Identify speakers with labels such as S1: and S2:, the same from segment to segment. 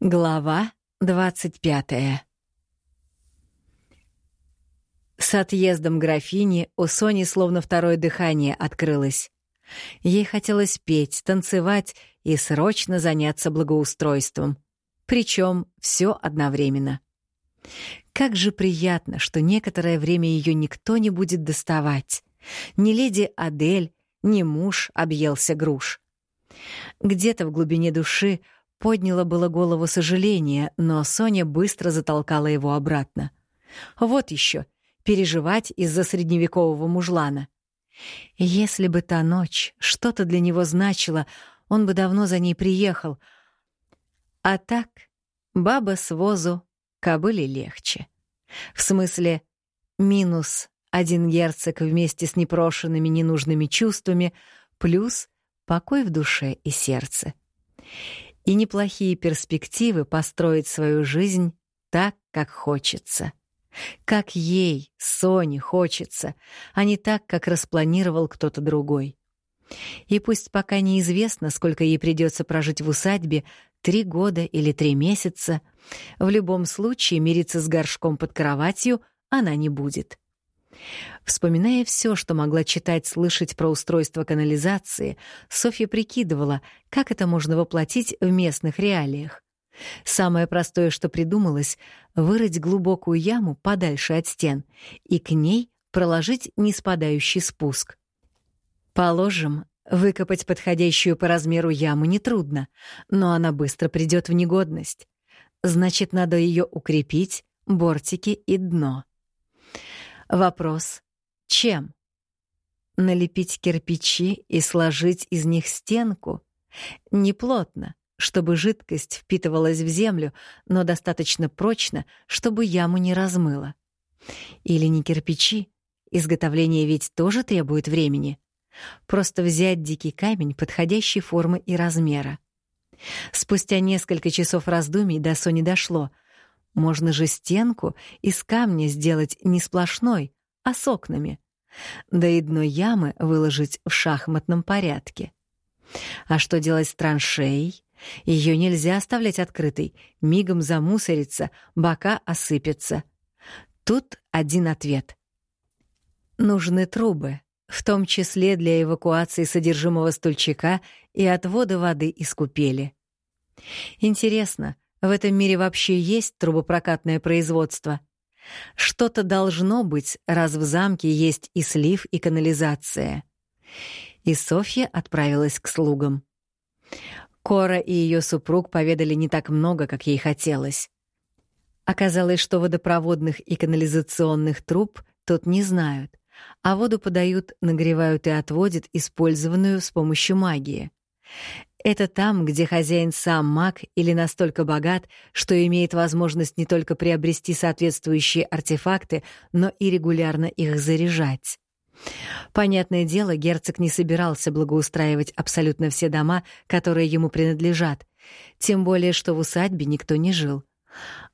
S1: Глава двадцать пятая С отъездом графини у Сони словно второе дыхание открылось. Ей хотелось петь, танцевать и срочно заняться благоустройством. Причем все одновременно. Как же приятно, что некоторое время ее никто не будет доставать. Ни леди Адель, ни муж объелся груш. Где-то в глубине души подняло было голову сожаление, но Соня быстро затолкала его обратно. Вот еще переживать из-за средневекового мужлана. Если бы та ночь что-то для него значила, он бы давно за ней приехал. А так, баба с возу кобыле легче. В смысле, минус один герцог вместе с непрошенными ненужными чувствами, плюс покой в душе и сердце. И неплохие перспективы построить свою жизнь так, как хочется. Как ей, Соне, хочется, а не так, как распланировал кто-то другой. И пусть пока неизвестно, сколько ей придется прожить в усадьбе, три года или три месяца, в любом случае мириться с горшком под кроватью она не будет. Вспоминая все, что могла читать, слышать про устройство канализации, Софья прикидывала, как это можно воплотить в местных реалиях. Самое простое, что придумалось — вырыть глубокую яму подальше от стен и к ней проложить неспадающий спуск. Положим, выкопать подходящую по размеру яму нетрудно, но она быстро придет в негодность. Значит, надо ее укрепить, бортики и дно. Вопрос — чем? Налепить кирпичи и сложить из них стенку? Неплотно, чтобы жидкость впитывалась в землю, но достаточно прочно, чтобы яму не размыло. Или не кирпичи? Изготовление ведь тоже требует времени. Просто взять дикий камень подходящей формы и размера. Спустя несколько часов раздумий до Сони дошло — можно же стенку из камня сделать не сплошной, а с окнами. Да и дно ямы выложить в шахматном порядке. А что делать с траншеей? Ее нельзя оставлять открытой, мигом замусорится, бока осыпятся. Тут один ответ. Нужны трубы, в том числе для эвакуации содержимого стульчика и отвода воды из купели. Интересно, в этом мире вообще есть трубопрокатное производство. Что-то должно быть, раз в замке есть и слив, и канализация. И Софья отправилась к слугам. Кора и ее супруг поведали не так много, как ей хотелось. Оказалось, что водопроводных и канализационных труб тут не знают, а воду подают, нагревают и отводят использованную с помощью магии. Это там, где хозяин сам маг или настолько богат, что имеет возможность не только приобрести соответствующие артефакты, но и регулярно их заряжать. Понятное дело, герцог не собирался благоустраивать абсолютно все дома, которые ему принадлежат, тем более что в усадьбе никто не жил.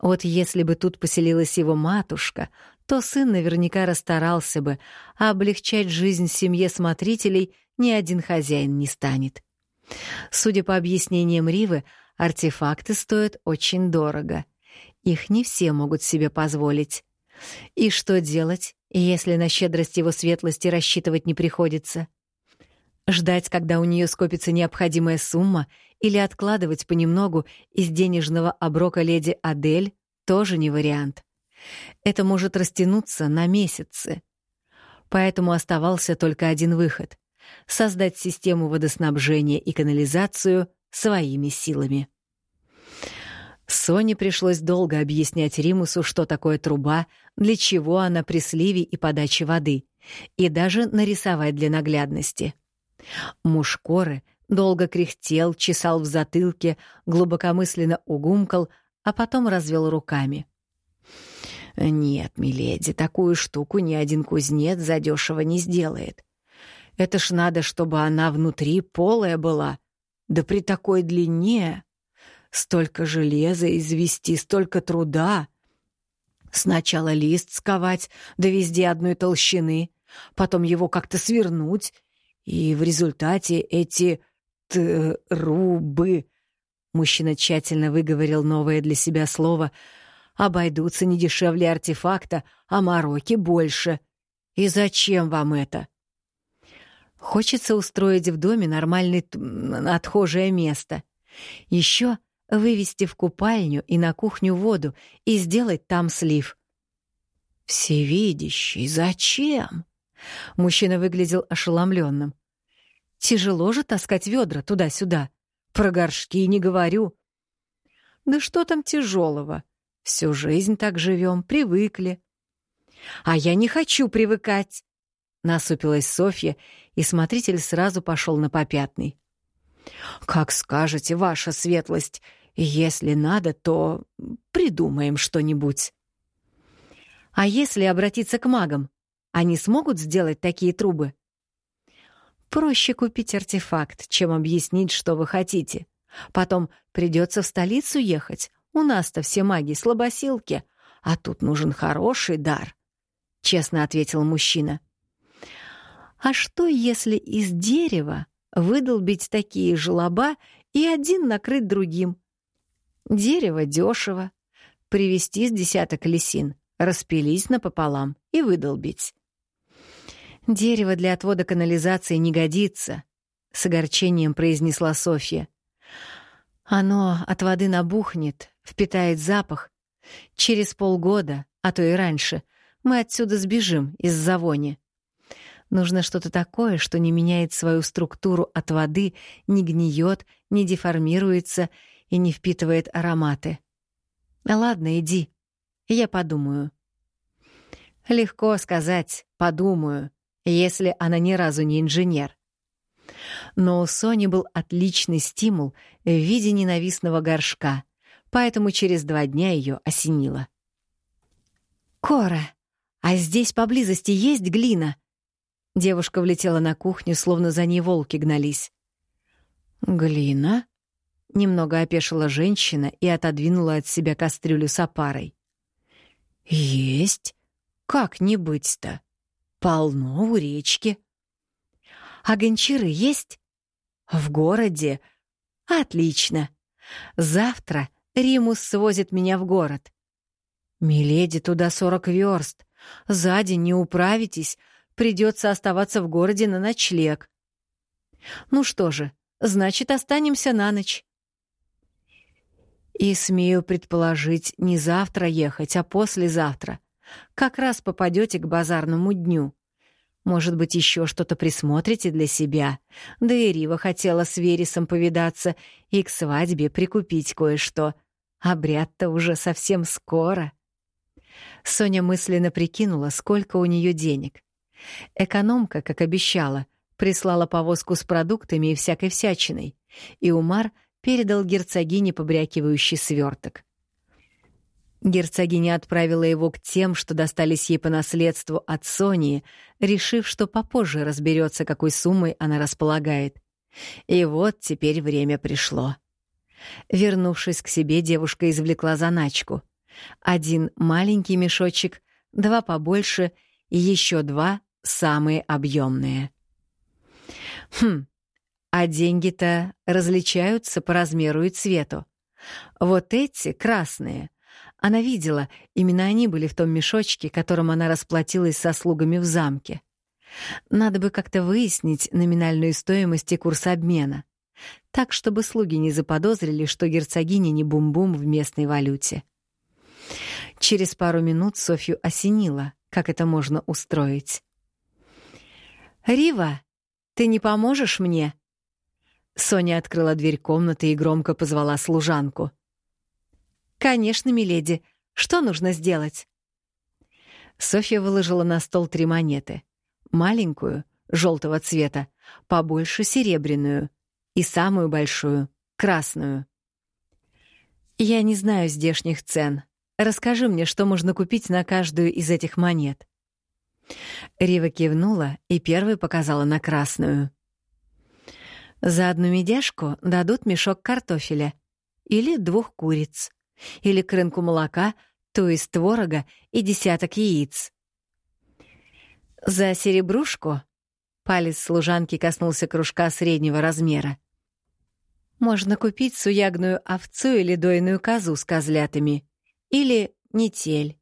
S1: Вот если бы тут поселилась его матушка, то сын наверняка расстарался бы, а облегчать жизнь семье смотрителей ни один хозяин не станет. Судя по объяснениям Ривы, артефакты стоят очень дорого. Их не все могут себе позволить. И что делать, если на щедрость его светлости рассчитывать не приходится? Ждать, когда у нее скопится необходимая сумма, или откладывать понемногу из денежного оброка леди Адель тоже не вариант. Это может растянуться на месяцы. Поэтому оставался только один выход создать систему водоснабжения и канализацию своими силами. Соне пришлось долго объяснять Римусу, что такое труба, для чего она при сливе и подаче воды, и даже нарисовать для наглядности. Муж Коры долго кряхтел, чесал в затылке, глубокомысленно угумкал, а потом развел руками. «Нет, миледи, такую штуку ни один кузнец задешево не сделает. Это ж надо, чтобы она внутри полая была. Да при такой длине. Столько железа извести, столько труда. Сначала лист сковать, да везде одной толщины, потом его как-то свернуть, и в результате эти трубы Мужчина тщательно выговорил новое для себя слово. «Обойдутся не дешевле артефакта, а мороки больше. И зачем вам это?» Хочется устроить в доме нормальное отхожее место. Еще вывести в купальню и на кухню воду и сделать там слив. «Всевидящий, зачем?» Мужчина выглядел ошеломленным. «Тяжело же таскать ведра туда-сюда. Про горшки не говорю». «Да что там тяжелого? Всю жизнь так живем, привыкли». «А я не хочу привыкать!» Насупилась Софья, и смотритель сразу пошел на попятный. «Как скажете, ваша светлость. Если надо, то придумаем что-нибудь». «А если обратиться к магам? Они смогут сделать такие трубы?» «Проще купить артефакт, чем объяснить, что вы хотите. Потом придется в столицу ехать. У нас-то все маги слабосилки, а тут нужен хороший дар», — честно ответил мужчина. — а что, если из дерева выдолбить такие желоба и один накрыть другим? Дерево дешево. Привезти с десяток лисин, распилить напополам и выдолбить. «Дерево для отвода канализации не годится», — с огорчением произнесла Софья. «Оно от воды набухнет, впитает запах. Через полгода, а то и раньше, мы отсюда сбежим из-за вони. Нужно что-то такое, что не меняет свою структуру от воды, не гниет, не деформируется и не впитывает ароматы. Ладно, иди. Я подумаю. Легко сказать «подумаю», если она ни разу не инженер. Но у Сони был отличный стимул в виде ненавистного горшка, поэтому через два дня ее осенило. «Кора, а здесь поблизости есть глина?» Девушка влетела на кухню, словно за ней волки гнались. «Глина?» — немного опешила женщина и отодвинула от себя кастрюлю с опарой. «Есть. Как не быть-то? Полно у речки». «А гончары есть?» «В городе. Отлично. Завтра Римус свозит меня в город». «Миледи, туда сорок верст. За день не управитесь, Придется оставаться в городе на ночлег. Ну что же, значит, останемся на ночь. И смею предположить, не завтра ехать, а послезавтра. Как раз попадете к базарному дню. Может быть, еще что-то присмотрите для себя. Да и Рива хотела с Вересом повидаться и к свадьбе прикупить кое-что. Обряд-то уже совсем скоро. Соня мысленно прикинула, сколько у нее денег. Экономка, как обещала, прислала повозку с продуктами и всякой всячиной, и Умар передал герцогине побрякивающий сверток. Герцогиня отправила его к тем, что достались ей по наследству от Сонии, решив, что попозже разберется, какой суммой она располагает. И вот теперь время пришло. Вернувшись к себе, девушка извлекла заначку. Один маленький мешочек, два побольше и еще два самые объемные. Хм, а деньги-то различаются по размеру и цвету. Вот эти красные. Она видела, именно они были в том мешочке, которым она расплатилась со слугами в замке. Надо бы как-то выяснить номинальную стоимость и курс обмена. Так, чтобы слуги не заподозрили, что герцогиня не бум-бум в местной валюте. Через пару минут Софью осенило, как это можно устроить. «Рива, ты не поможешь мне?» Соня открыла дверь комнаты и громко позвала служанку. «Конечно, миледи. Что нужно сделать?» Софья выложила на стол три монеты. Маленькую, желтого цвета, побольше серебряную и самую большую, красную. «Я не знаю здешних цен. Расскажи мне, что можно купить на каждую из этих монет». Рива кивнула и первой показала на красную. За одну медяшку дадут мешок картофеля или двух куриц, или к рынку молока, то есть творога и десяток яиц. За серебрушку палец служанки коснулся кружка среднего размера. Можно купить суягную овцу или дойную козу с козлятами. Или нетель.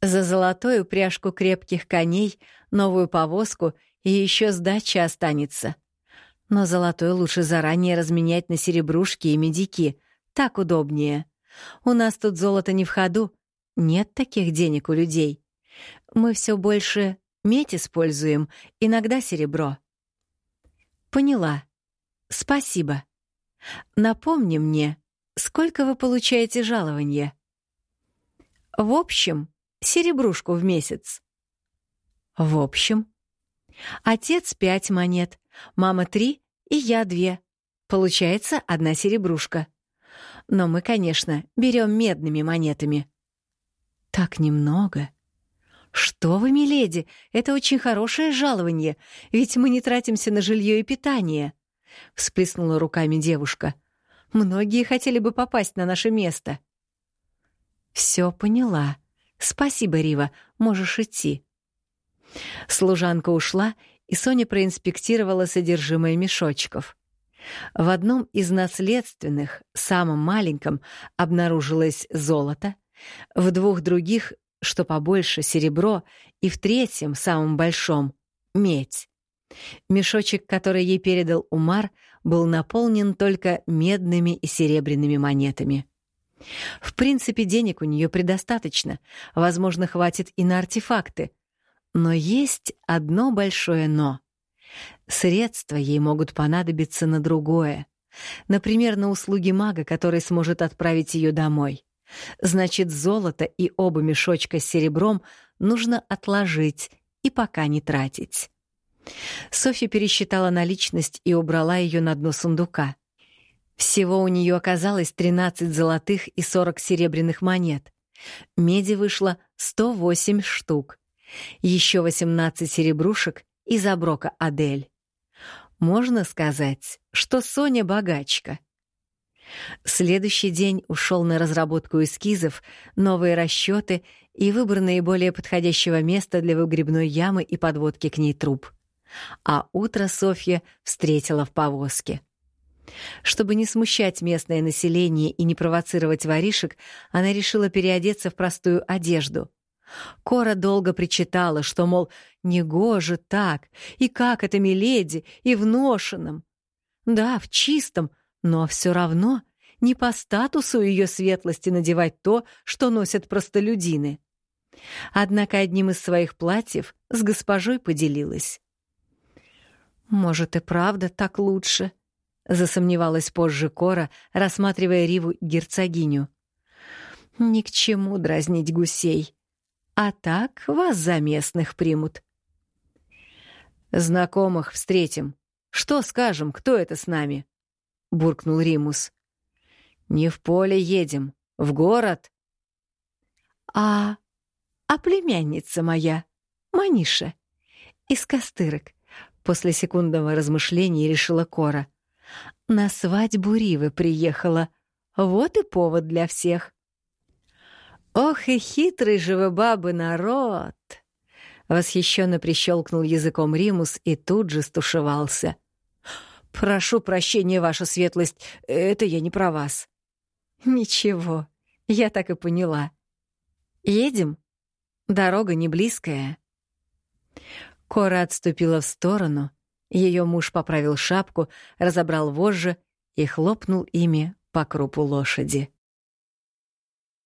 S1: За золотую пряжку крепких коней, новую повозку и еще сдача останется. Но золотой лучше заранее разменять на серебрушки и медики. Так удобнее. У нас тут золото не в ходу. Нет таких денег у людей. Мы все больше медь используем, иногда серебро. Поняла. Спасибо. Напомни мне, сколько вы получаете жалования? В общем, серебрушку в месяц. В общем. Отец пять монет, мама три и я две. Получается одна серебрушка. Но мы, конечно, берем медными монетами. Так немного. Что вы, миледи, это очень хорошее жалование, ведь мы не тратимся на жилье и питание. Всплеснула руками девушка. Многие хотели бы попасть на наше место. Все поняла. Спасибо, Рива, можешь идти. Служанка ушла, и Соня проинспектировала содержимое мешочков. В одном из наследственных, самом маленьком, обнаружилось золото, в двух других, что побольше, серебро, и в третьем, самом большом, медь. Мешочек, который ей передал Умар, был наполнен только медными и серебряными монетами. В принципе, денег у нее предостаточно, возможно, хватит и на артефакты. Но есть одно большое «но». Средства ей могут понадобиться на другое. Например, на услуги мага, который сможет отправить ее домой. Значит, золото и оба мешочка с серебром нужно отложить и пока не тратить. Софья пересчитала наличность и убрала ее на дно сундука. Всего у нее оказалось 13 золотых и 40 серебряных монет. Меди вышло 108 штук. Еще 18 серебрушек из оброка Адель. Можно сказать, что Соня богачка. Следующий день ушел на разработку эскизов, новые расчеты и выбор наиболее подходящего места для выгребной ямы и подводки к ней труб. А утро Софья встретила в повозке. Чтобы не смущать местное население и не провоцировать воришек, она решила переодеться в простую одежду. Кора долго причитала, что, мол, негоже так, и как это миледи, и в ношенном. Да, в чистом, но все равно не по статусу ее светлости надевать то, что носят простолюдины. Однако одним из своих платьев с госпожой поделилась. «Может, и правда так лучше?» — засомневалась позже Кора, рассматривая Риву герцогиню. «Ни к чему дразнить гусей. А так вас за местных примут». «Знакомых встретим. Что скажем, кто это с нами?» — буркнул Римус. «Не в поле едем, в город». «А... а племянница моя, Маниша, из Костырок», — после секундного размышления решила Кора. «На свадьбу Ривы приехала. Вот и повод для всех». «Ох и хитрый же вы, бабы, народ!» Восхищенно прищелкнул языком Римус и тут же стушевался — «Прошу прощения, ваша светлость, это я не про вас». «Ничего, я так и поняла. Едем? Дорога не близкая». Кора отступила в сторону, ее муж поправил шапку, разобрал вожжи и хлопнул ими по крупу лошади.